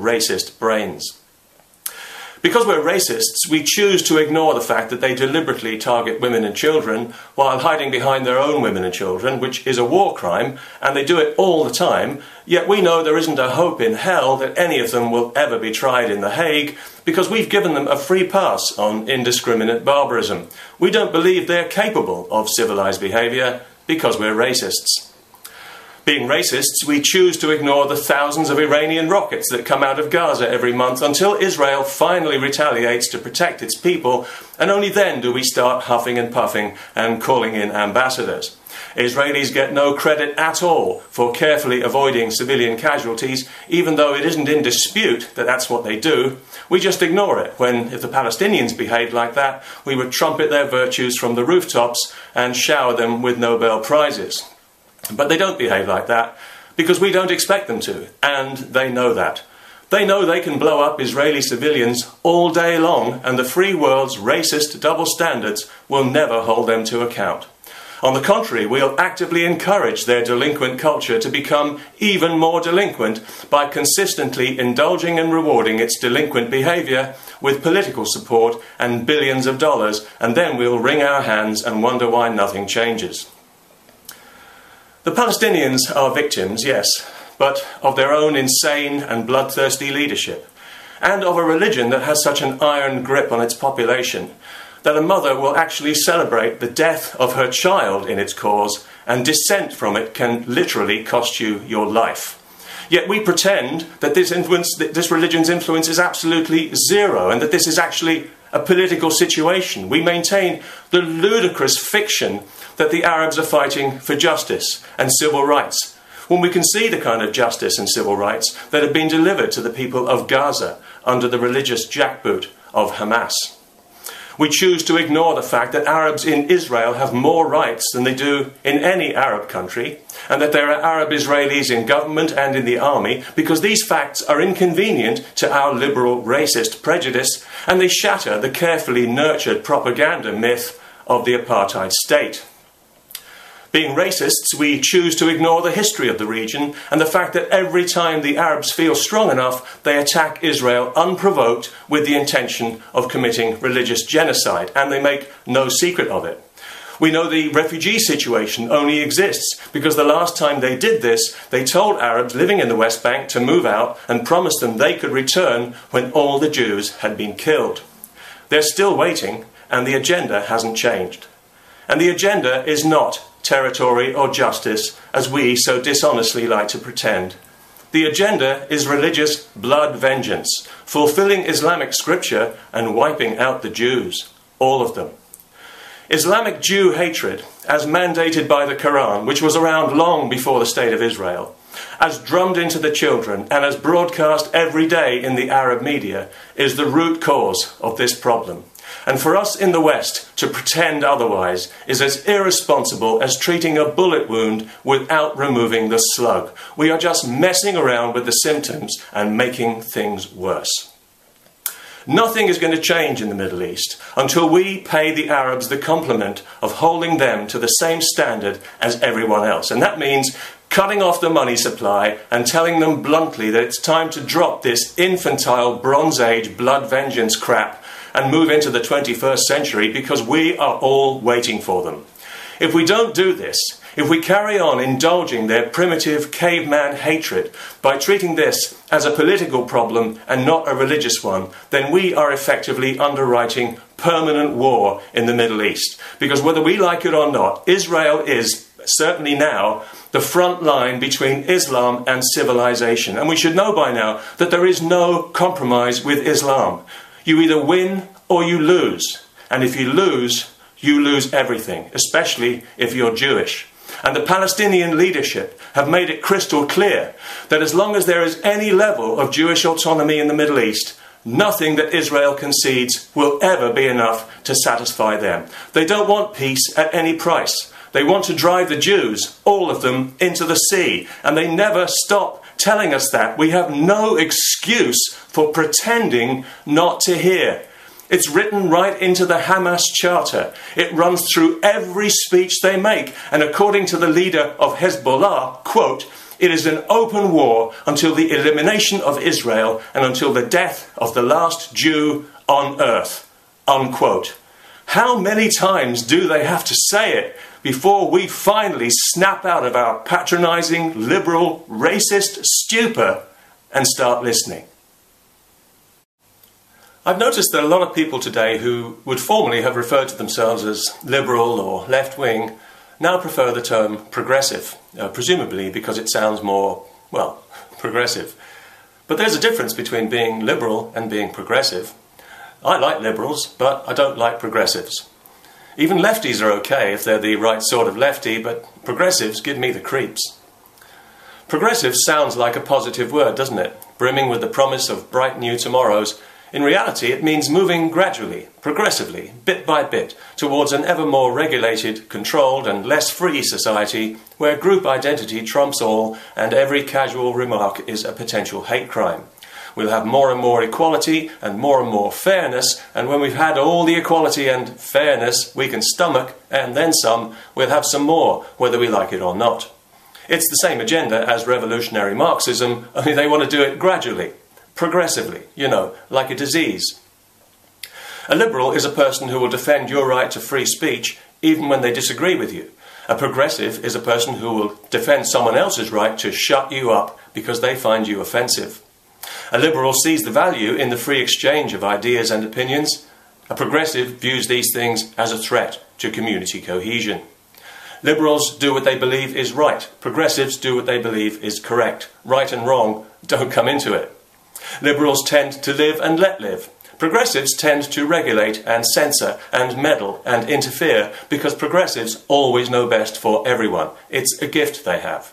racist brains. Because we're racists, we choose to ignore the fact that they deliberately target women and children while hiding behind their own women and children, which is a war crime, and they do it all the time. Yet we know there isn't a hope in hell that any of them will ever be tried in The Hague because we've given them a free pass on indiscriminate barbarism. We don't believe they're capable of civilized behavior because we're racists. Being racists, we choose to ignore the thousands of Iranian rockets that come out of Gaza every month until Israel finally retaliates to protect its people, and only then do we start huffing and puffing and calling in ambassadors. Israelis get no credit at all for carefully avoiding civilian casualties, even though it isn't in dispute that that's what they do. We just ignore it when, if the Palestinians behaved like that, we would trumpet their virtues from the rooftops and shower them with Nobel Prizes. But they don't behave like that because we don't expect them to, and they know that. They know they can blow up Israeli civilians all day long, and the free world's racist double standards will never hold them to account. On the contrary, we'll actively encourage their delinquent culture to become even more delinquent by consistently indulging and rewarding its delinquent behaviour with political support and billions of dollars, and then we'll wring our hands and wonder why nothing changes. The Palestinians are victims, yes, but of their own insane and bloodthirsty leadership, and of a religion that has such an iron grip on its population that a mother will actually celebrate the death of her child in its cause, and dissent from it can literally cost you your life. Yet we pretend that this, influence, that this religion's influence is absolutely zero and that this is actually a political situation. We maintain the ludicrous fiction that the Arabs are fighting for justice and civil rights, when we can see the kind of justice and civil rights that have been delivered to the people of Gaza under the religious jackboot of Hamas. We choose to ignore the fact that Arabs in Israel have more rights than they do in any Arab country, and that there are Arab Israelis in government and in the army, because these facts are inconvenient to our liberal racist prejudice, and they shatter the carefully nurtured propaganda myth of the apartheid state. Being racists, we choose to ignore the history of the region and the fact that every time the Arabs feel strong enough, they attack Israel unprovoked with the intention of committing religious genocide, and they make no secret of it. We know the refugee situation only exists because the last time they did this, they told Arabs living in the West Bank to move out and promised them they could return when all the Jews had been killed. They're still waiting, and the agenda hasn't changed. And the agenda is not territory, or justice, as we so dishonestly like to pretend. The agenda is religious blood vengeance, fulfilling Islamic scripture and wiping out the Jews, all of them. Islamic Jew hatred, as mandated by the Quran, which was around long before the State of Israel, as drummed into the children and as broadcast every day in the Arab media, is the root cause of this problem. And for us in the West to pretend otherwise is as irresponsible as treating a bullet wound without removing the slug. We are just messing around with the symptoms and making things worse. Nothing is going to change in the Middle East until we pay the Arabs the compliment of holding them to the same standard as everyone else. And that means cutting off the money supply and telling them bluntly that it's time to drop this infantile Bronze Age blood vengeance crap and move into the 21st century because we are all waiting for them. If we don't do this, if we carry on indulging their primitive caveman hatred by treating this as a political problem and not a religious one, then we are effectively underwriting permanent war in the Middle East. Because whether we like it or not, Israel is certainly now the front line between Islam and civilization. And we should know by now that there is no compromise with Islam. You either win or you lose. And if you lose, you lose everything, especially if you're Jewish. And the Palestinian leadership have made it crystal clear that as long as there is any level of Jewish autonomy in the Middle East, nothing that Israel concedes will ever be enough to satisfy them. They don't want peace at any price. They want to drive the Jews, all of them, into the sea. And they never stop telling us that. We have no excuse for pretending not to hear. It's written right into the Hamas charter. It runs through every speech they make. And according to the leader of Hezbollah, quote, It is an open war until the elimination of Israel and until the death of the last Jew on earth. Unquote. How many times do they have to say it before we finally snap out of our patronizing, liberal, racist stupor and start listening? I've noticed that a lot of people today who would formerly have referred to themselves as liberal or left wing now prefer the term progressive, uh, presumably because it sounds more, well, progressive. But there's a difference between being liberal and being progressive. I like liberals, but I don't like progressives. Even lefties are okay if they're the right sort of lefty, but progressives give me the creeps. Progressive sounds like a positive word, doesn't it? Brimming with the promise of bright new tomorrows in reality, it means moving gradually, progressively, bit by bit, towards an ever more regulated, controlled, and less free society where group identity trumps all and every casual remark is a potential hate crime. We'll have more and more equality and more and more fairness, and when we've had all the equality and fairness we can stomach, and then some, we'll have some more, whether we like it or not. It's the same agenda as revolutionary Marxism, only they want to do it gradually progressively, you know, like a disease. A liberal is a person who will defend your right to free speech even when they disagree with you. A progressive is a person who will defend someone else's right to shut you up because they find you offensive. A liberal sees the value in the free exchange of ideas and opinions. A progressive views these things as a threat to community cohesion. Liberals do what they believe is right. Progressives do what they believe is correct. Right and wrong don't come into it. Liberals tend to live and let live. Progressives tend to regulate and censor and meddle and interfere because progressives always know best for everyone. It's a gift they have.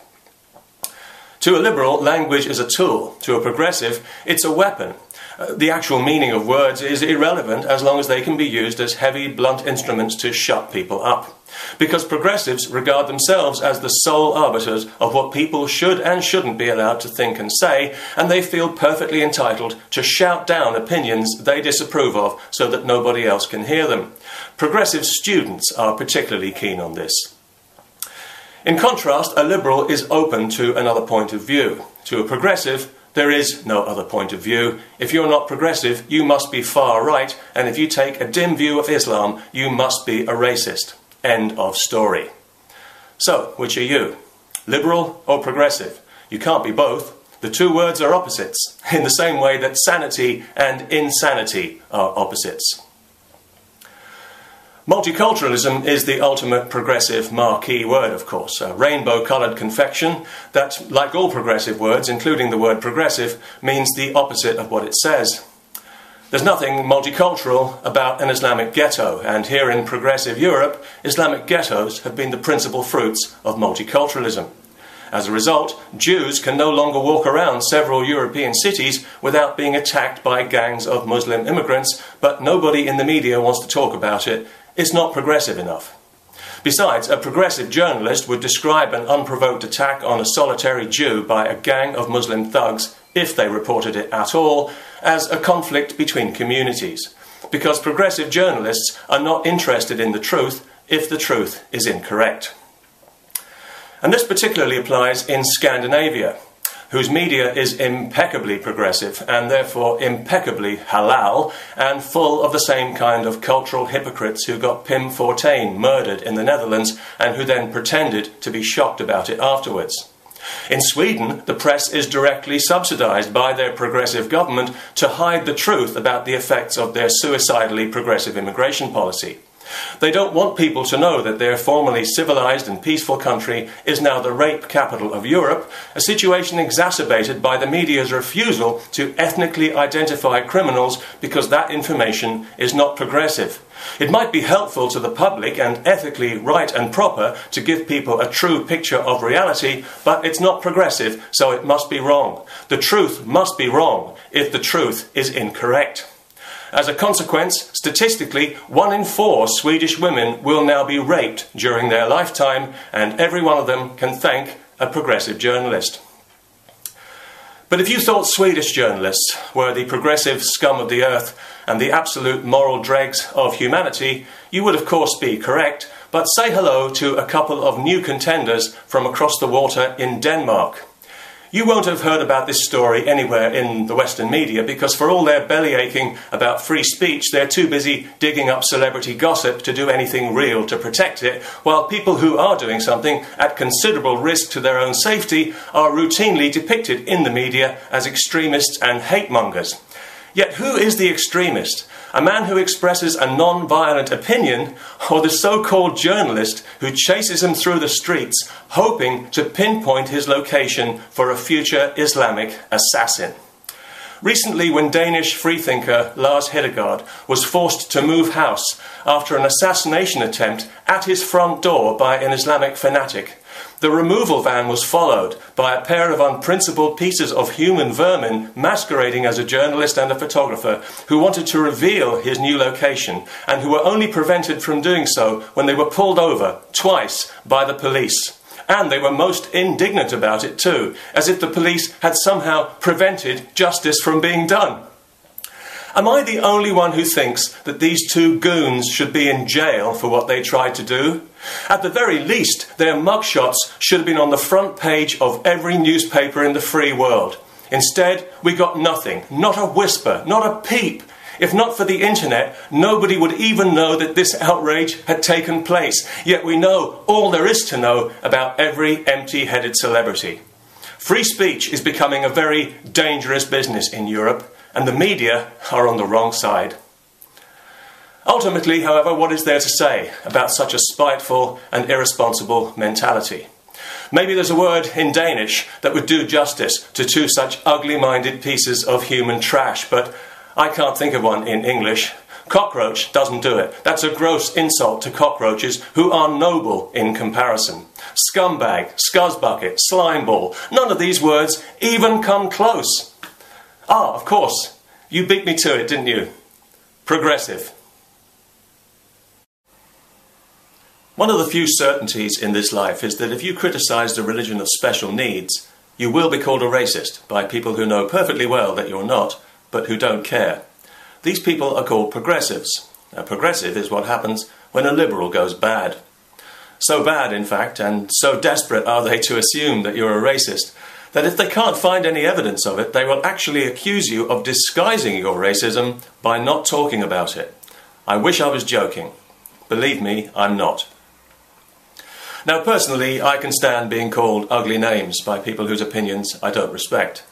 To a liberal, language is a tool. To a progressive, it's a weapon. Uh, the actual meaning of words is irrelevant as long as they can be used as heavy, blunt instruments to shut people up because progressives regard themselves as the sole arbiters of what people should and shouldn't be allowed to think and say, and they feel perfectly entitled to shout down opinions they disapprove of so that nobody else can hear them. Progressive students are particularly keen on this. In contrast, a liberal is open to another point of view. To a progressive, there is no other point of view. If you're not progressive, you must be far right, and if you take a dim view of Islam, you must be a racist. End of story. So, which are you? Liberal or progressive? You can't be both. The two words are opposites, in the same way that sanity and insanity are opposites. Multiculturalism is the ultimate progressive marquee word, of course, a rainbow coloured confection that, like all progressive words, including the word progressive, means the opposite of what it says. There's nothing multicultural about an Islamic ghetto, and here in progressive Europe, Islamic ghettos have been the principal fruits of multiculturalism. As a result, Jews can no longer walk around several European cities without being attacked by gangs of Muslim immigrants, but nobody in the media wants to talk about it. It's not progressive enough. Besides, a progressive journalist would describe an unprovoked attack on a solitary Jew by a gang of Muslim thugs, if they reported it at all, as a conflict between communities, because progressive journalists are not interested in the truth if the truth is incorrect. And this particularly applies in Scandinavia, whose media is impeccably progressive and therefore impeccably halal and full of the same kind of cultural hypocrites who got Pim Fortuyn murdered in the Netherlands and who then pretended to be shocked about it afterwards. In Sweden, the press is directly subsidized by their progressive government to hide the truth about the effects of their suicidally progressive immigration policy. They don't want people to know that their formerly civilized and peaceful country is now the rape capital of Europe, a situation exacerbated by the media's refusal to ethnically identify criminals because that information is not progressive. It might be helpful to the public and ethically right and proper to give people a true picture of reality, but it's not progressive, so it must be wrong. The truth must be wrong if the truth is incorrect. As a consequence, statistically, one in four Swedish women will now be raped during their lifetime, and every one of them can thank a progressive journalist. But if you thought Swedish journalists were the progressive scum of the earth and the absolute moral dregs of humanity, you would of course be correct, but say hello to a couple of new contenders from across the water in Denmark. You won't have heard about this story anywhere in the Western media because, for all their belly aching about free speech, they're too busy digging up celebrity gossip to do anything real to protect it, while people who are doing something at considerable risk to their own safety are routinely depicted in the media as extremists and hate mongers. Yet, who is the extremist? A man who expresses a non violent opinion, or the so called journalist who chases him through the streets, hoping to pinpoint his location for a future Islamic assassin? Recently, when Danish freethinker Lars Hedegaard was forced to move house after an assassination attempt at his front door by an Islamic fanatic, the removal van was followed by a pair of unprincipled pieces of human vermin masquerading as a journalist and a photographer who wanted to reveal his new location and who were only prevented from doing so when they were pulled over twice by the police. And they were most indignant about it too, as if the police had somehow prevented justice from being done. Am I the only one who thinks that these two goons should be in jail for what they tried to do? At the very least, their mugshots should have been on the front page of every newspaper in the free world. Instead, we got nothing, not a whisper, not a peep. If not for the internet, nobody would even know that this outrage had taken place. Yet we know all there is to know about every empty headed celebrity. Free speech is becoming a very dangerous business in Europe and the media are on the wrong side. Ultimately, however, what is there to say about such a spiteful and irresponsible mentality? Maybe there's a word in Danish that would do justice to two such ugly minded pieces of human trash, but I can't think of one in English. Cockroach doesn't do it. That's a gross insult to cockroaches who are noble in comparison. Scumbag, scuzzbucket, slimeball, none of these words even come close. Ah, of course. You beat me to it, didn't you? Progressive. One of the few certainties in this life is that if you criticize the religion of special needs, you will be called a racist by people who know perfectly well that you're not, but who don't care. These people are called progressives. A progressive is what happens when a liberal goes bad. So bad, in fact, and so desperate are they to assume that you're a racist that if they can't find any evidence of it, they will actually accuse you of disguising your racism by not talking about it. I wish I was joking. Believe me, I'm not. Now, personally, I can stand being called ugly names by people whose opinions I don't respect.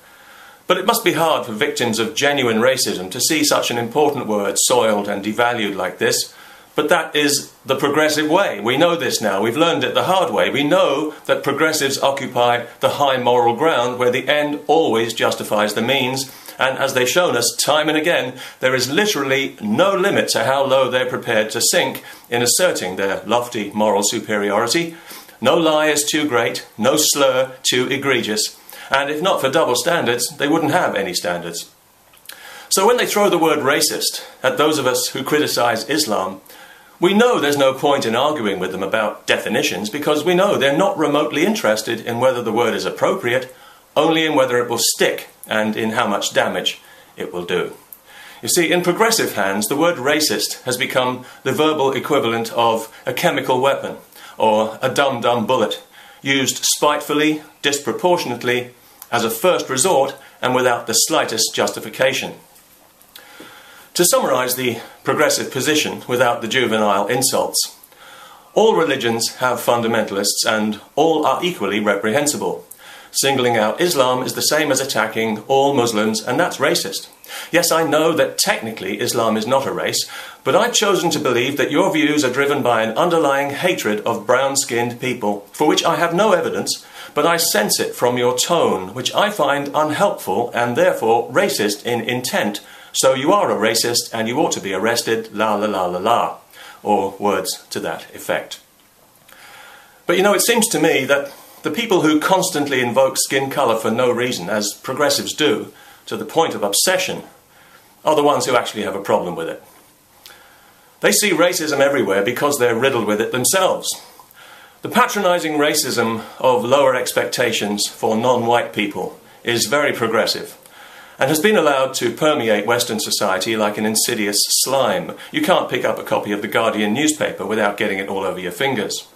But it must be hard for victims of genuine racism to see such an important word soiled and devalued like this but that is the progressive way. We know this now. We've learned it the hard way. We know that progressives occupy the high moral ground where the end always justifies the means. And as they've shown us time and again, there is literally no limit to how low they're prepared to sink in asserting their lofty moral superiority. No lie is too great, no slur too egregious. And if not for double standards, they wouldn't have any standards. So when they throw the word racist at those of us who criticize Islam, we know there's no point in arguing with them about definitions because we know they're not remotely interested in whether the word is appropriate, only in whether it will stick and in how much damage it will do. You see, in progressive hands, the word racist has become the verbal equivalent of a chemical weapon or a dum dum bullet, used spitefully, disproportionately, as a first resort, and without the slightest justification. To summarise the progressive position without the juvenile insults, all religions have fundamentalists and all are equally reprehensible. Singling out Islam is the same as attacking all Muslims, and that's racist. Yes, I know that technically Islam is not a race, but I've chosen to believe that your views are driven by an underlying hatred of brown skinned people, for which I have no evidence, but I sense it from your tone, which I find unhelpful and therefore racist in intent so you are a racist and you ought to be arrested, la la la la la, or words to that effect. But you know, it seems to me that the people who constantly invoke skin colour for no reason, as progressives do, to the point of obsession, are the ones who actually have a problem with it. They see racism everywhere because they're riddled with it themselves. The patronising racism of lower expectations for non white people is very progressive and has been allowed to permeate Western society like an insidious slime. You can't pick up a copy of the Guardian newspaper without getting it all over your fingers.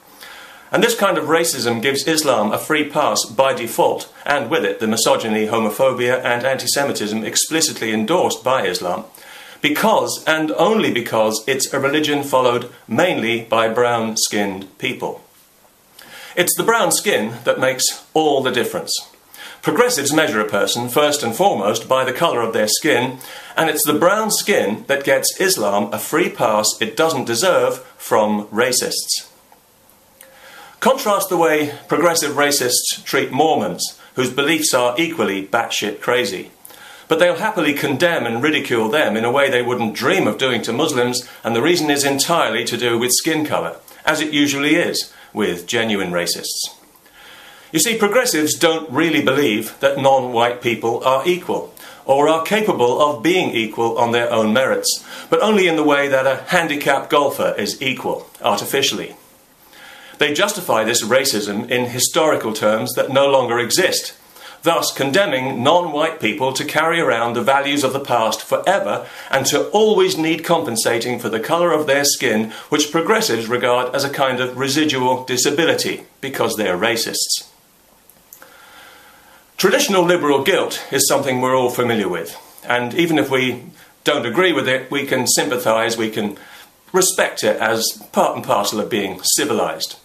And this kind of racism gives Islam a free pass by default, and with it the misogyny, homophobia, and anti Semitism explicitly endorsed by Islam, because, and only because, it's a religion followed mainly by brown skinned people. It's the brown skin that makes all the difference. Progressives measure a person first and foremost by the colour of their skin, and it's the brown skin that gets Islam a free pass it doesn't deserve from racists. Contrast the way progressive racists treat Mormons, whose beliefs are equally batshit crazy. But they'll happily condemn and ridicule them in a way they wouldn't dream of doing to Muslims, and the reason is entirely to do with skin colour, as it usually is with genuine racists. You see, progressives don't really believe that non white people are equal or are capable of being equal on their own merits, but only in the way that a handicapped golfer is equal, artificially. They justify this racism in historical terms that no longer exist, thus condemning non white people to carry around the values of the past forever and to always need compensating for the colour of their skin, which progressives regard as a kind of residual disability because they're racists. Traditional liberal guilt is something we're all familiar with, and even if we don't agree with it, we can sympathise, we can respect it as part and parcel of being civilised.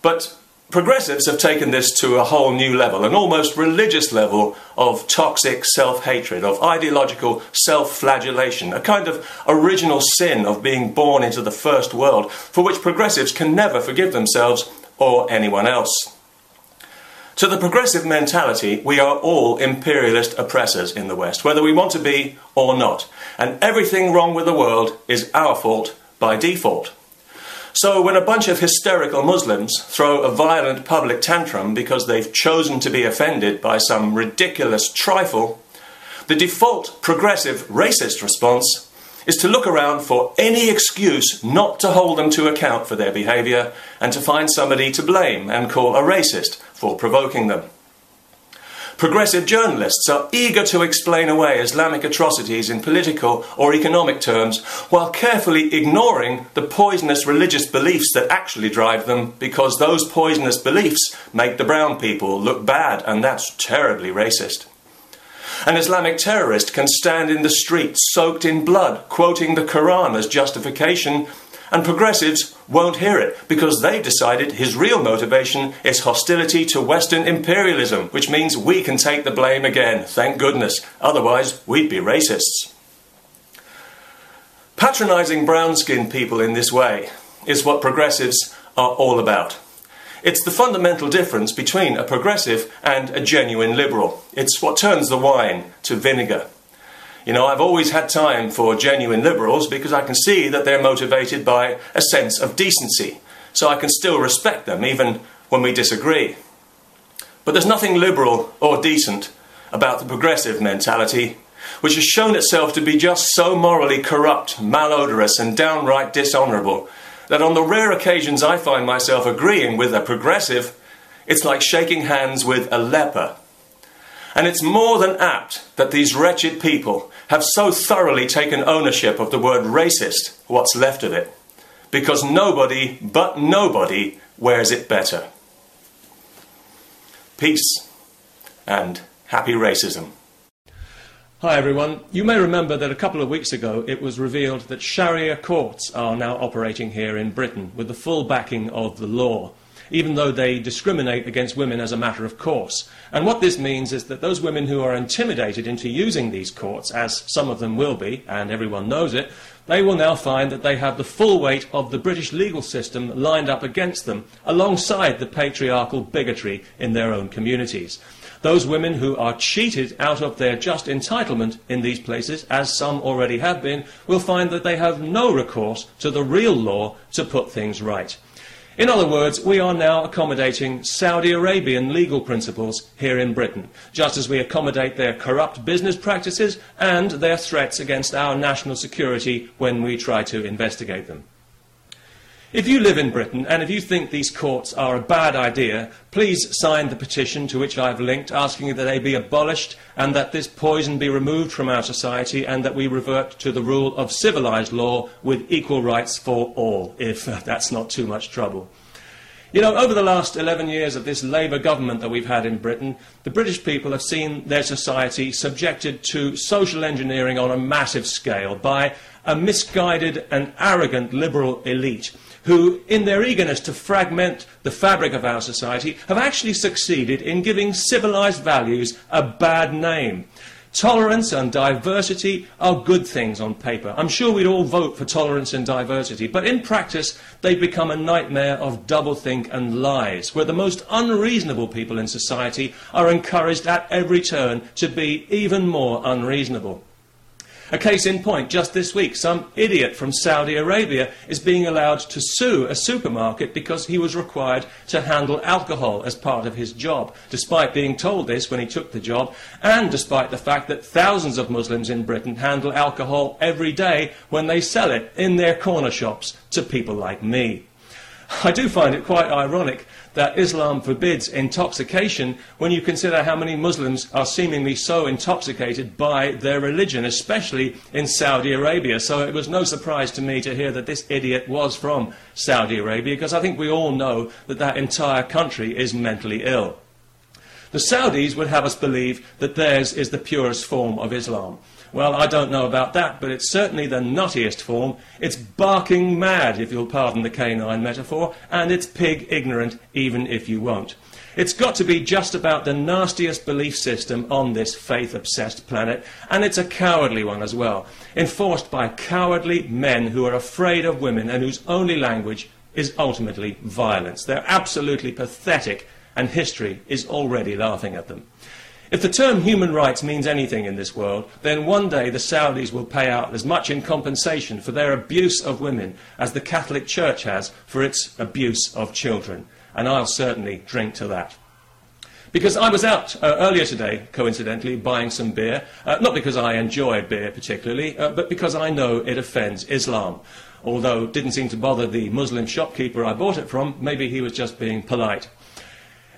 But progressives have taken this to a whole new level, an almost religious level of toxic self hatred, of ideological self flagellation, a kind of original sin of being born into the first world, for which progressives can never forgive themselves or anyone else. To the progressive mentality, we are all imperialist oppressors in the West, whether we want to be or not, and everything wrong with the world is our fault by default. So, when a bunch of hysterical Muslims throw a violent public tantrum because they've chosen to be offended by some ridiculous trifle, the default progressive racist response is to look around for any excuse not to hold them to account for their behaviour and to find somebody to blame and call a racist for provoking them. Progressive journalists are eager to explain away Islamic atrocities in political or economic terms while carefully ignoring the poisonous religious beliefs that actually drive them because those poisonous beliefs make the brown people look bad, and that's terribly racist. An Islamic terrorist can stand in the street soaked in blood, quoting the Quran as justification and progressives won't hear it because they've decided his real motivation is hostility to Western imperialism, which means we can take the blame again, thank goodness. Otherwise, we'd be racists. Patronising brown skinned people in this way is what progressives are all about. It's the fundamental difference between a progressive and a genuine liberal. It's what turns the wine to vinegar. You know, I've always had time for genuine liberals because I can see that they're motivated by a sense of decency. So I can still respect them even when we disagree. But there's nothing liberal or decent about the progressive mentality, which has shown itself to be just so morally corrupt, malodorous, and downright dishonourable that on the rare occasions I find myself agreeing with a progressive, it's like shaking hands with a leper. And it's more than apt that these wretched people have so thoroughly taken ownership of the word racist, what's left of it, because nobody but nobody wears it better. Peace and happy racism. Hi everyone. You may remember that a couple of weeks ago it was revealed that Sharia courts are now operating here in Britain with the full backing of the law even though they discriminate against women as a matter of course. And what this means is that those women who are intimidated into using these courts, as some of them will be, and everyone knows it, they will now find that they have the full weight of the British legal system lined up against them, alongside the patriarchal bigotry in their own communities. Those women who are cheated out of their just entitlement in these places, as some already have been, will find that they have no recourse to the real law to put things right. In other words, we are now accommodating Saudi Arabian legal principles here in Britain, just as we accommodate their corrupt business practices and their threats against our national security when we try to investigate them. If you live in Britain and if you think these courts are a bad idea, please sign the petition to which I've linked asking that they be abolished and that this poison be removed from our society and that we revert to the rule of civilised law with equal rights for all, if uh, that's not too much trouble. You know, over the last 11 years of this Labour government that we've had in Britain, the British people have seen their society subjected to social engineering on a massive scale by a misguided and arrogant liberal elite who, in their eagerness to fragment the fabric of our society, have actually succeeded in giving civilized values a bad name. Tolerance and diversity are good things on paper. I'm sure we'd all vote for tolerance and diversity, but in practice, they become a nightmare of doublethink and lies, where the most unreasonable people in society are encouraged at every turn to be even more unreasonable. A case in point, just this week, some idiot from Saudi Arabia is being allowed to sue a supermarket because he was required to handle alcohol as part of his job, despite being told this when he took the job, and despite the fact that thousands of Muslims in Britain handle alcohol every day when they sell it in their corner shops to people like me. I do find it quite ironic that Islam forbids intoxication when you consider how many Muslims are seemingly so intoxicated by their religion, especially in Saudi Arabia. So it was no surprise to me to hear that this idiot was from Saudi Arabia, because I think we all know that that entire country is mentally ill. The Saudis would have us believe that theirs is the purest form of Islam. Well, I don't know about that, but it's certainly the nuttiest form. It's barking mad, if you'll pardon the canine metaphor, and it's pig ignorant, even if you won't. It's got to be just about the nastiest belief system on this faith obsessed planet, and it's a cowardly one as well, enforced by cowardly men who are afraid of women and whose only language is ultimately violence. They're absolutely pathetic, and history is already laughing at them. If the term human rights means anything in this world, then one day the Saudis will pay out as much in compensation for their abuse of women as the Catholic Church has for its abuse of children. And I'll certainly drink to that. Because I was out uh, earlier today, coincidentally, buying some beer, uh, not because I enjoy beer particularly, uh, but because I know it offends Islam. Although it didn't seem to bother the Muslim shopkeeper I bought it from, maybe he was just being polite.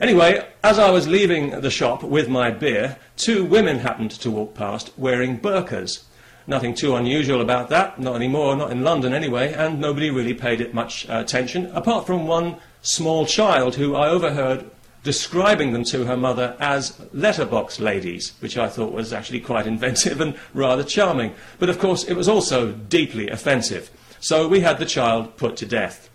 Anyway, as I was leaving the shop with my beer, two women happened to walk past wearing burqas. Nothing too unusual about that, not anymore, not in London anyway, and nobody really paid it much uh, attention, apart from one small child who I overheard describing them to her mother as letterbox ladies, which I thought was actually quite inventive and rather charming. But of course, it was also deeply offensive. So we had the child put to death.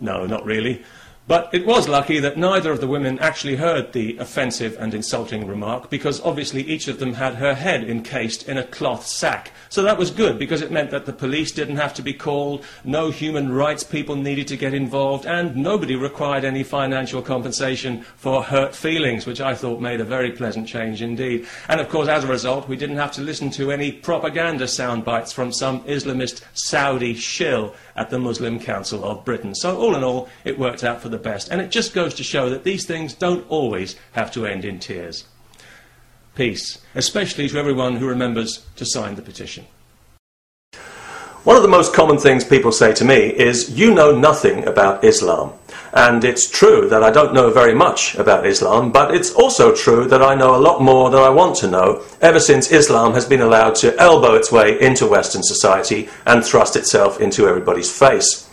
No, not really. But it was lucky that neither of the women actually heard the offensive and insulting remark because obviously each of them had her head encased in a cloth sack. So that was good because it meant that the police didn't have to be called, no human rights people needed to get involved, and nobody required any financial compensation for hurt feelings, which I thought made a very pleasant change indeed. And of course, as a result, we didn't have to listen to any propaganda sound bites from some Islamist Saudi shill at the Muslim Council of Britain. So all in all, it worked out for the best. And it just goes to show that these things don't always have to end in tears. Peace, especially to everyone who remembers to sign the petition. One of the most common things people say to me is, You know nothing about Islam. And it's true that I don't know very much about Islam, but it's also true that I know a lot more than I want to know ever since Islam has been allowed to elbow its way into Western society and thrust itself into everybody's face.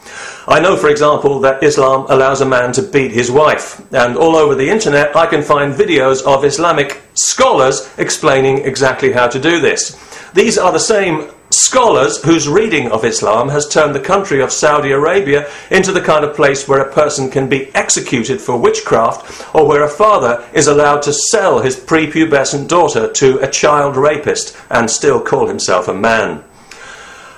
I know, for example, that Islam allows a man to beat his wife, and all over the internet I can find videos of Islamic scholars explaining exactly how to do this. These are the same scholars whose reading of Islam has turned the country of Saudi Arabia into the kind of place where a person can be executed for witchcraft or where a father is allowed to sell his prepubescent daughter to a child rapist and still call himself a man.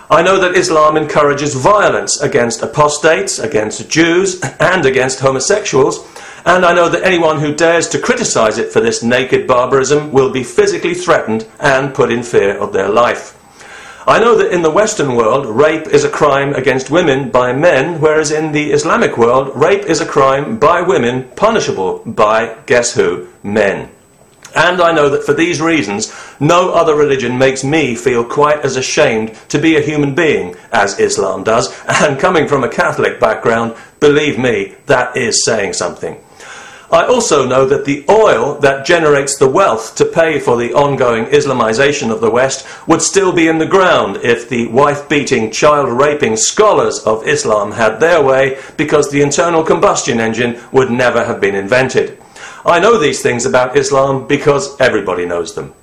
I know that Islam encourages violence against apostates, against Jews, and against homosexuals, and I know that anyone who dares to criticize it for this naked barbarism will be physically threatened and put in fear of their life. I know that in the Western world, rape is a crime against women by men, whereas in the Islamic world, rape is a crime by women punishable by, guess who, men. And I know that for these reasons, no other religion makes me feel quite as ashamed to be a human being as Islam does. And coming from a Catholic background, believe me, that is saying something. I also know that the oil that generates the wealth to pay for the ongoing Islamization of the West would still be in the ground if the wife beating, child raping scholars of Islam had their way, because the internal combustion engine would never have been invented. I know these things about Islam because everybody knows them.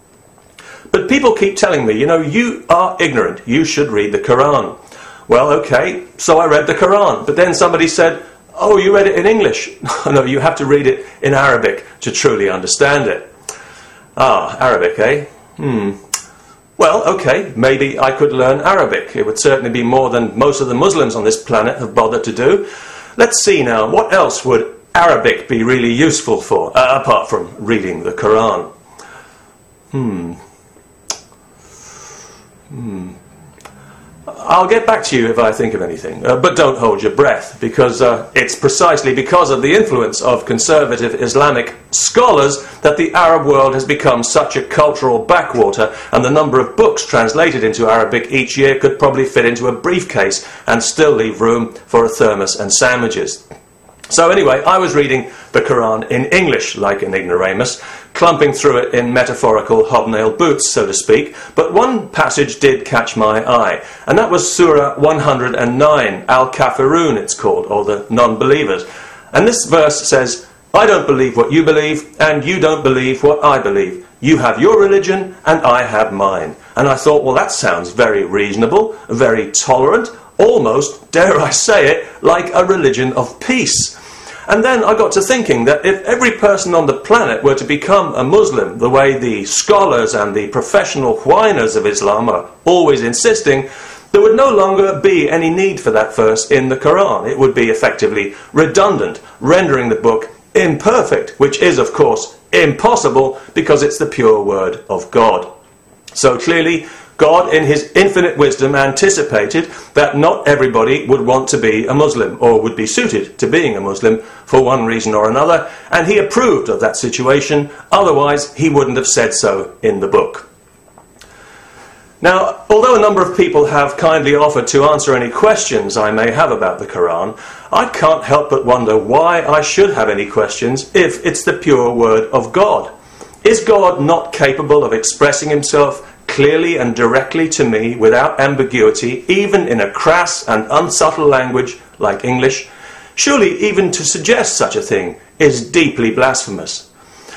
But people keep telling me, you know, you are ignorant, you should read the Quran. Well, okay, so I read the Quran, but then somebody said, Oh, you read it in English? no, you have to read it in Arabic to truly understand it. Ah, Arabic, eh? Hmm. Well, okay, maybe I could learn Arabic. It would certainly be more than most of the Muslims on this planet have bothered to do. Let's see now, what else would Arabic be really useful for, uh, apart from reading the Quran? Hmm. Hmm. I'll get back to you if I think of anything, uh, but don't hold your breath, because uh, it's precisely because of the influence of conservative Islamic scholars that the Arab world has become such a cultural backwater, and the number of books translated into Arabic each year could probably fit into a briefcase and still leave room for a thermos and sandwiches. So, anyway, I was reading the Quran in English, like an ignoramus, clumping through it in metaphorical hobnail boots, so to speak. But one passage did catch my eye, and that was Surah 109, Al Kafirun, it's called, or the non believers. And this verse says, I don't believe what you believe, and you don't believe what I believe. You have your religion, and I have mine. And I thought, well, that sounds very reasonable, very tolerant, almost, dare I say it, like a religion of peace. And then I got to thinking that if every person on the planet were to become a Muslim, the way the scholars and the professional whiners of Islam are always insisting, there would no longer be any need for that verse in the Quran. It would be effectively redundant, rendering the book imperfect, which is, of course, impossible because it's the pure word of God. So clearly, God, in his infinite wisdom, anticipated that not everybody would want to be a Muslim or would be suited to being a Muslim for one reason or another, and he approved of that situation, otherwise, he wouldn't have said so in the book. Now, although a number of people have kindly offered to answer any questions I may have about the Quran, I can't help but wonder why I should have any questions if it's the pure word of God. Is God not capable of expressing himself clearly and directly to me without ambiguity, even in a crass and unsubtle language like English, surely even to suggest such a thing is deeply blasphemous.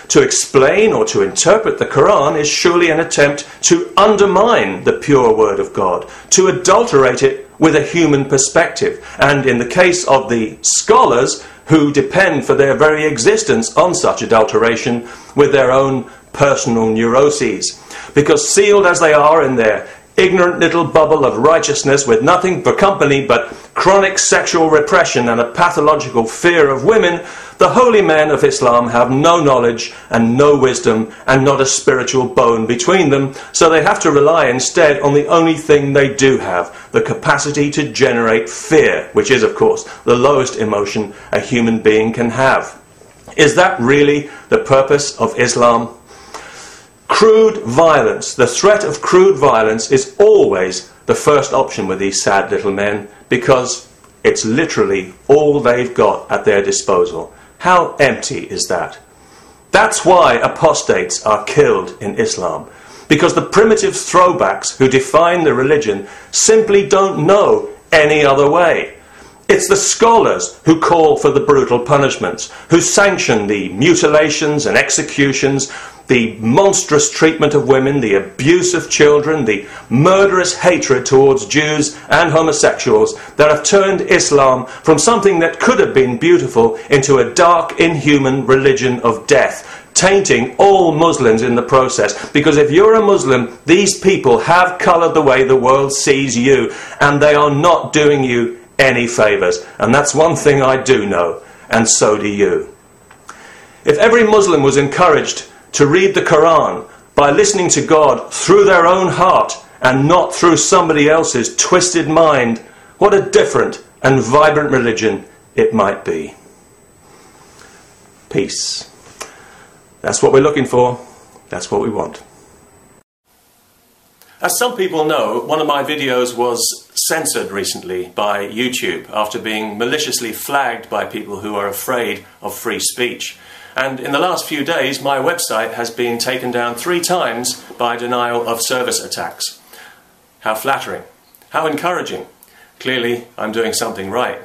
To explain or to interpret the Quran is surely an attempt to undermine the pure word of God, to adulterate it with a human perspective, and in the case of the scholars who depend for their very existence on such adulteration with their own personal neuroses because sealed as they are in their ignorant little bubble of righteousness with nothing for company but chronic sexual repression and a pathological fear of women, the holy men of Islam have no knowledge and no wisdom and not a spiritual bone between them, so they have to rely instead on the only thing they do have the capacity to generate fear, which is, of course, the lowest emotion a human being can have. Is that really the purpose of Islam? Crude violence, the threat of crude violence is always the first option with these sad little men because it's literally all they've got at their disposal. How empty is that? That's why apostates are killed in Islam. Because the primitive throwbacks who define the religion simply don't know any other way. It's the scholars who call for the brutal punishments, who sanction the mutilations and executions, the monstrous treatment of women, the abuse of children, the murderous hatred towards Jews and homosexuals that have turned Islam from something that could have been beautiful into a dark, inhuman religion of death, tainting all Muslims in the process. Because if you're a Muslim, these people have coloured the way the world sees you, and they are not doing you any favours. And that's one thing I do know, and so do you. If every Muslim was encouraged to read the Quran by listening to God through their own heart and not through somebody else's twisted mind, what a different and vibrant religion it might be. Peace. That's what we're looking for. That's what we want. As some people know, one of my videos was censored recently by YouTube after being maliciously flagged by people who are afraid of free speech. And in the last few days, my website has been taken down three times by denial of service attacks. How flattering. How encouraging. Clearly, I'm doing something right.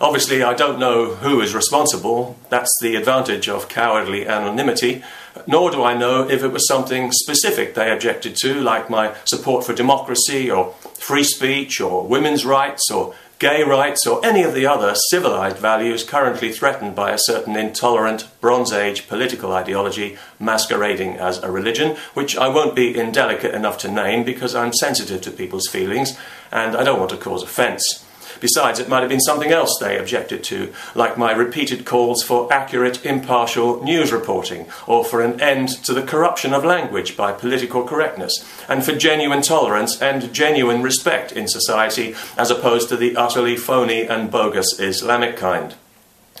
Obviously, I don't know who is responsible. That's the advantage of cowardly anonymity. Nor do I know if it was something specific they objected to, like my support for democracy or free speech or women's rights or gay rights, or any of the other civilized values currently threatened by a certain intolerant Bronze Age political ideology masquerading as a religion, which I won't be indelicate enough to name because I'm sensitive to people's feelings and I don't want to cause offence. Besides, it might have been something else they objected to, like my repeated calls for accurate, impartial news reporting, or for an end to the corruption of language by political correctness, and for genuine tolerance and genuine respect in society, as opposed to the utterly phony and bogus Islamic kind.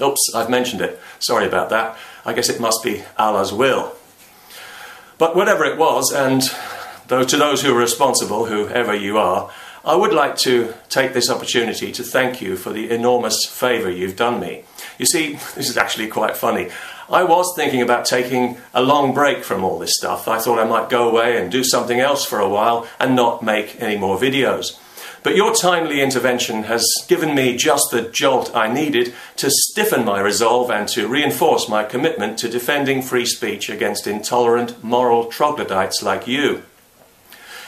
Oops, I've mentioned it. Sorry about that. I guess it must be Allah's will. But whatever it was, and though to those who are responsible, whoever you are, I would like to take this opportunity to thank you for the enormous favour you've done me. You see, this is actually quite funny. I was thinking about taking a long break from all this stuff. I thought I might go away and do something else for a while and not make any more videos. But your timely intervention has given me just the jolt I needed to stiffen my resolve and to reinforce my commitment to defending free speech against intolerant moral troglodytes like you.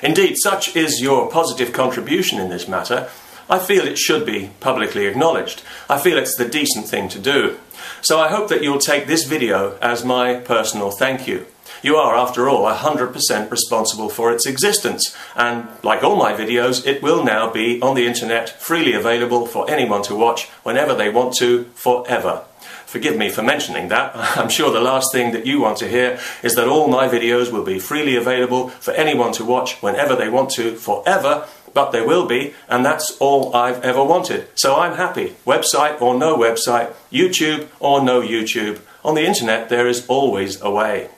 Indeed, such is your positive contribution in this matter. I feel it should be publicly acknowledged. I feel it's the decent thing to do. So I hope that you'll take this video as my personal thank you. You are, after all, 100% responsible for its existence, and like all my videos, it will now be on the internet, freely available for anyone to watch whenever they want to, forever. Forgive me for mentioning that. I'm sure the last thing that you want to hear is that all my videos will be freely available for anyone to watch whenever they want to, forever, but they will be, and that's all I've ever wanted. So I'm happy. Website or no website, YouTube or no YouTube. On the internet, there is always a way.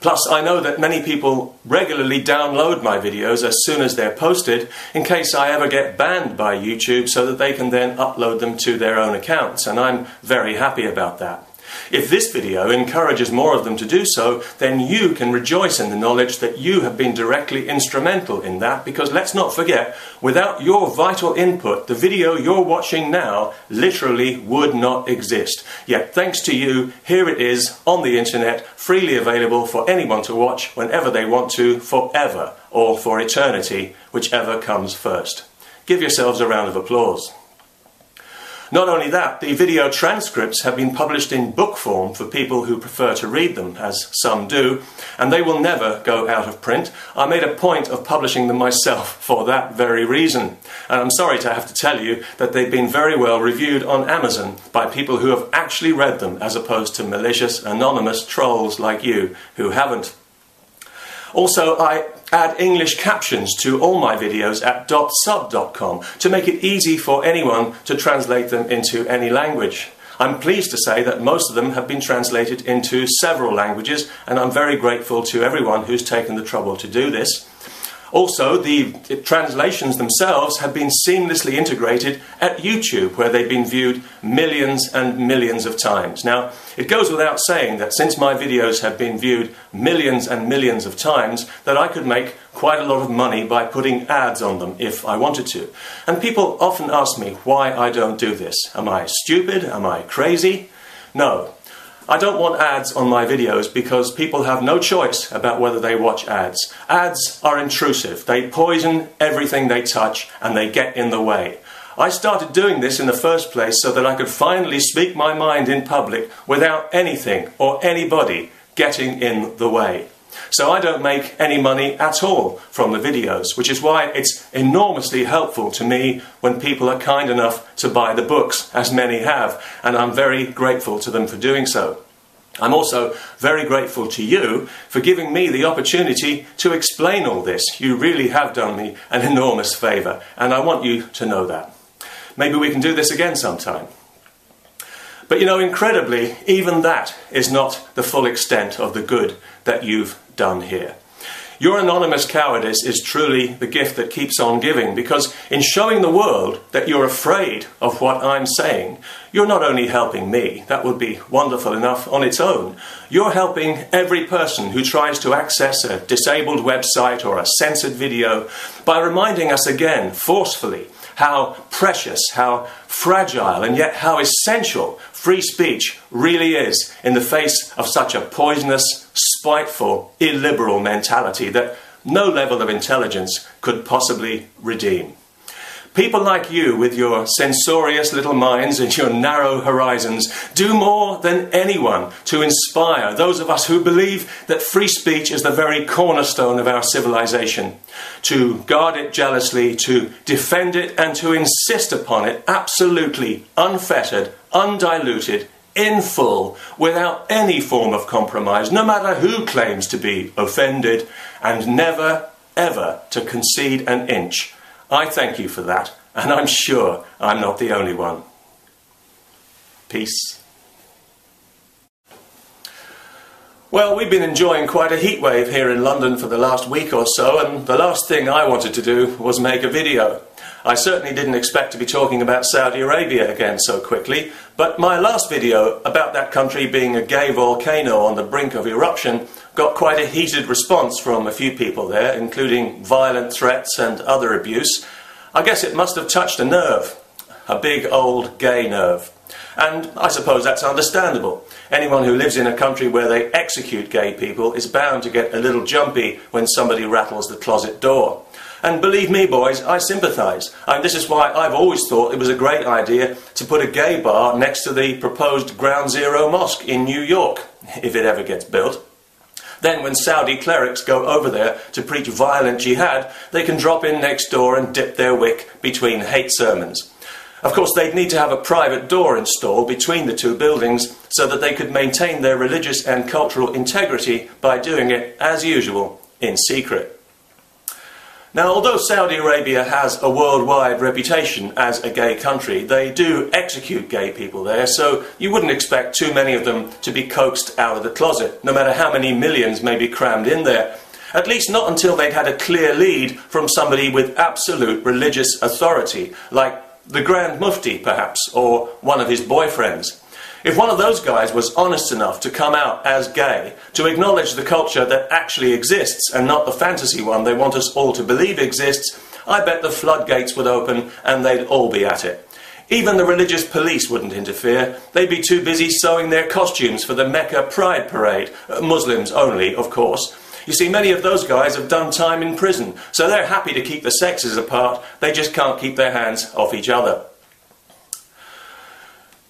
Plus, I know that many people regularly download my videos as soon as they're posted in case I ever get banned by YouTube so that they can then upload them to their own accounts, and I'm very happy about that. If this video encourages more of them to do so, then you can rejoice in the knowledge that you have been directly instrumental in that because let's not forget, without your vital input, the video you're watching now literally would not exist. Yet, thanks to you, here it is on the internet, freely available for anyone to watch whenever they want to, forever, or for eternity, whichever comes first. Give yourselves a round of applause. Not only that, the video transcripts have been published in book form for people who prefer to read them, as some do, and they will never go out of print. I made a point of publishing them myself for that very reason. And I'm sorry to have to tell you that they've been very well reviewed on Amazon by people who have actually read them, as opposed to malicious, anonymous trolls like you who haven't. Also, I add English captions to all my videos at dotsub.com to make it easy for anyone to translate them into any language. I'm pleased to say that most of them have been translated into several languages, and I'm very grateful to everyone who's taken the trouble to do this. Also, the translations themselves have been seamlessly integrated at YouTube, where they've been viewed millions and millions of times. Now, it goes without saying that since my videos have been viewed millions and millions of times, that I could make quite a lot of money by putting ads on them if I wanted to. And people often ask me why I don't do this. Am I stupid? Am I crazy? No, I don't want ads on my videos because people have no choice about whether they watch ads. Ads are intrusive, they poison everything they touch and they get in the way. I started doing this in the first place so that I could finally speak my mind in public without anything or anybody getting in the way. So I don't make any money at all from the videos, which is why it's enormously helpful to me when people are kind enough to buy the books, as many have, and I'm very grateful to them for doing so. I'm also very grateful to you for giving me the opportunity to explain all this. You really have done me an enormous favour, and I want you to know that. Maybe we can do this again sometime. But you know, incredibly, even that is not the full extent of the good that you've done here. Your anonymous cowardice is truly the gift that keeps on giving because, in showing the world that you're afraid of what I'm saying, you're not only helping me, that would be wonderful enough on its own, you're helping every person who tries to access a disabled website or a censored video by reminding us again, forcefully, how precious, how fragile, and yet how essential free speech really is in the face of such a poisonous, spiteful, illiberal mentality that no level of intelligence could possibly redeem. People like you, with your censorious little minds and your narrow horizons, do more than anyone to inspire those of us who believe that free speech is the very cornerstone of our civilization, to guard it jealously, to defend it, and to insist upon it absolutely unfettered, undiluted, in full, without any form of compromise, no matter who claims to be offended, and never, ever to concede an inch I thank you for that, and I'm sure I'm not the only one. Peace. Well, we've been enjoying quite a heat wave here in London for the last week or so, and the last thing I wanted to do was make a video. I certainly didn't expect to be talking about Saudi Arabia again so quickly, but my last video about that country being a gay volcano on the brink of eruption got quite a heated response from a few people there, including violent threats and other abuse. I guess it must have touched a nerve, a big old gay nerve. And I suppose that's understandable. Anyone who lives in a country where they execute gay people is bound to get a little jumpy when somebody rattles the closet door. And believe me, boys, I sympathise. And this is why I've always thought it was a great idea to put a gay bar next to the proposed Ground Zero Mosque in New York, if it ever gets built. Then, when Saudi clerics go over there to preach violent jihad, they can drop in next door and dip their wick between hate sermons. Of course, they'd need to have a private door installed between the two buildings so that they could maintain their religious and cultural integrity by doing it, as usual, in secret. Now, although Saudi Arabia has a worldwide reputation as a gay country, they do execute gay people there, so you wouldn't expect too many of them to be coaxed out of the closet, no matter how many millions may be crammed in there. At least not until they'd had a clear lead from somebody with absolute religious authority, like the Grand Mufti, perhaps, or one of his boyfriends. If one of those guys was honest enough to come out as gay, to acknowledge the culture that actually exists and not the fantasy one they want us all to believe exists, I bet the floodgates would open and they'd all be at it. Even the religious police wouldn't interfere. They'd be too busy sewing their costumes for the Mecca Pride Parade. Uh, Muslims only, of course. You see, many of those guys have done time in prison, so they're happy to keep the sexes apart. They just can't keep their hands off each other.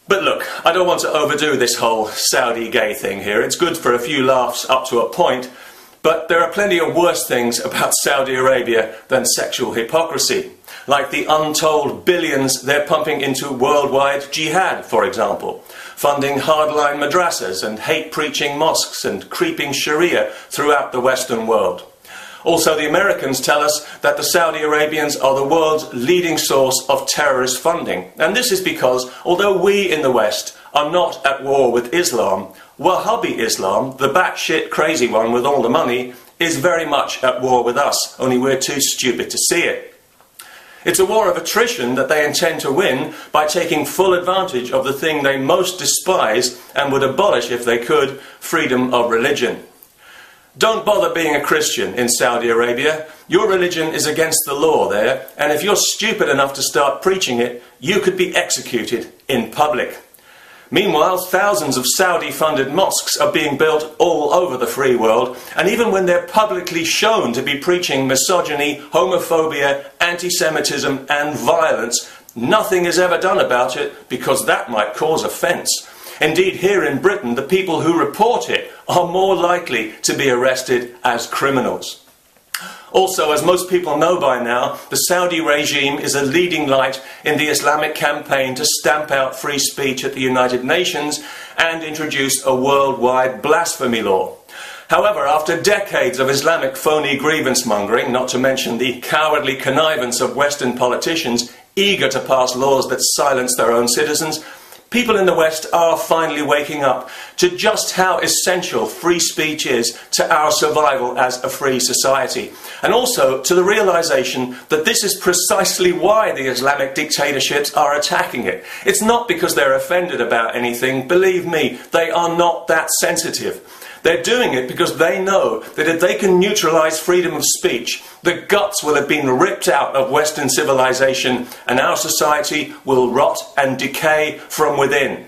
But look, I don't want to overdo this whole Saudi gay thing here. It's good for a few laughs up to a point, but there are plenty of worse things about Saudi Arabia than sexual hypocrisy, like the untold billions they're pumping into worldwide jihad, for example, funding hardline madrasas and hate preaching mosques and creeping Sharia throughout the Western world. Also, the Americans tell us that the Saudi Arabians are the world's leading source of terrorist funding. And this is because, although we in the West are not at war with Islam, Wahhabi Islam, the batshit crazy one with all the money, is very much at war with us, only we're too stupid to see it. It's a war of attrition that they intend to win by taking full advantage of the thing they most despise and would abolish if they could freedom of religion. Don't bother being a Christian in Saudi Arabia. Your religion is against the law there, and if you're stupid enough to start preaching it, you could be executed in public. Meanwhile, thousands of Saudi funded mosques are being built all over the free world, and even when they're publicly shown to be preaching misogyny, homophobia, anti Semitism, and violence, nothing is ever done about it because that might cause offence. Indeed, here in Britain, the people who report it are more likely to be arrested as criminals. Also, as most people know by now, the Saudi regime is a leading light in the Islamic campaign to stamp out free speech at the United Nations and introduce a worldwide blasphemy law. However, after decades of Islamic phony grievance mongering, not to mention the cowardly connivance of Western politicians eager to pass laws that silence their own citizens, people in the West are finally waking up to just how essential free speech is to our survival as a free society. And also to the realization that this is precisely why the Islamic dictatorships are attacking it. It's not because they're offended about anything. Believe me, they are not that sensitive. They're doing it because they know that if they can neutralize freedom of speech, the guts will have been ripped out of Western civilization and our society will rot and decay from within.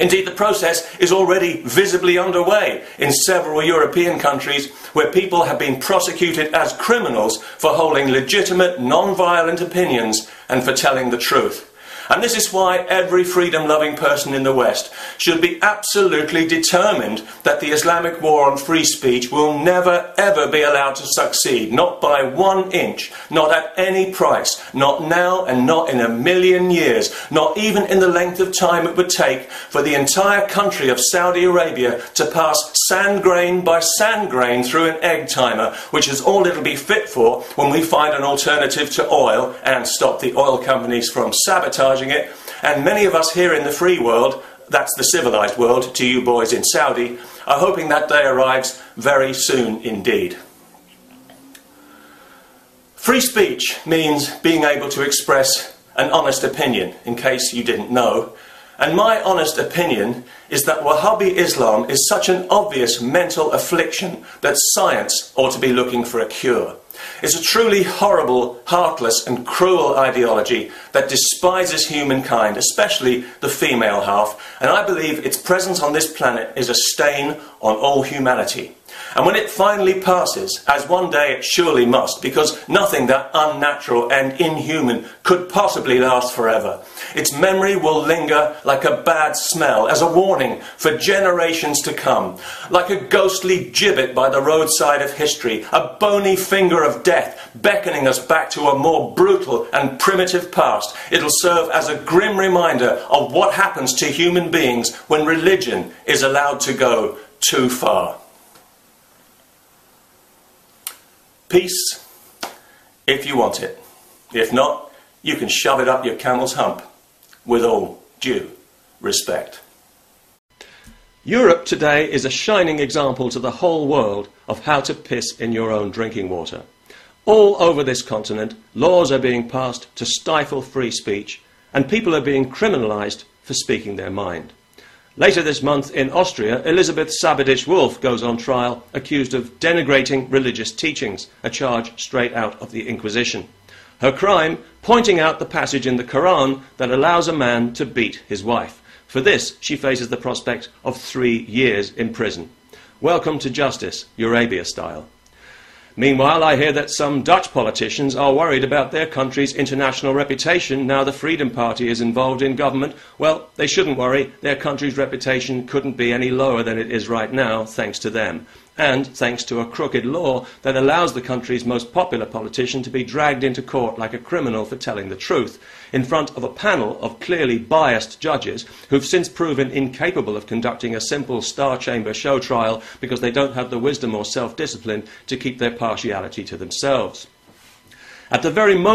Indeed, the process is already visibly underway in several European countries where people have been prosecuted as criminals for holding legitimate, non violent opinions and for telling the truth. And this is why every freedom loving person in the West should be absolutely determined that the Islamic war on free speech will never ever be allowed to succeed, not by one inch, not at any price, not now and not in a million years, not even in the length of time it would take for the entire country of Saudi Arabia to pass sand grain by sand grain through an egg timer, which is all it'll be fit for when we find an alternative to oil and stop the oil companies from sabotaging it. And many of us here in the free world, that's the civilized world, to you boys in Saudi, are hoping that day arrives very soon indeed. Free speech means being able to express an honest opinion, in case you didn't know. And my honest opinion is that Wahhabi Islam is such an obvious mental affliction that science ought to be looking for a cure is a truly horrible, heartless, and cruel ideology that despises humankind, especially the female half, and I believe its presence on this planet is a stain on all humanity. And when it finally passes, as one day it surely must, because nothing that unnatural and inhuman could possibly last forever, its memory will linger like a bad smell as a warning for generations to come, like a ghostly gibbet by the roadside of history, a bony finger of death beckoning us back to a more brutal and primitive past. It'll serve as a grim reminder of what happens to human beings when religion is allowed to go too far. Peace, if you want it. If not, you can shove it up your camel's hump, with all due respect. Europe today is a shining example to the whole world of how to piss in your own drinking water. All over this continent, laws are being passed to stifle free speech, and people are being criminalised for speaking their mind. Later this month in Austria, Elisabeth Sabaditsch-Wolff goes on trial accused of denigrating religious teachings, a charge straight out of the Inquisition. Her crime, pointing out the passage in the Quran that allows a man to beat his wife. For this, she faces the prospect of three years in prison. Welcome to justice, Eurabia style. Meanwhile, I hear that some Dutch politicians are worried about their country's international reputation now the Freedom Party is involved in government. Well, they shouldn't worry. Their country's reputation couldn't be any lower than it is right now, thanks to them and thanks to a crooked law that allows the country's most popular politician to be dragged into court like a criminal for telling the truth, in front of a panel of clearly biased judges who've since proven incapable of conducting a simple star chamber show trial because they don't have the wisdom or self discipline to keep their partiality to themselves. At the very moment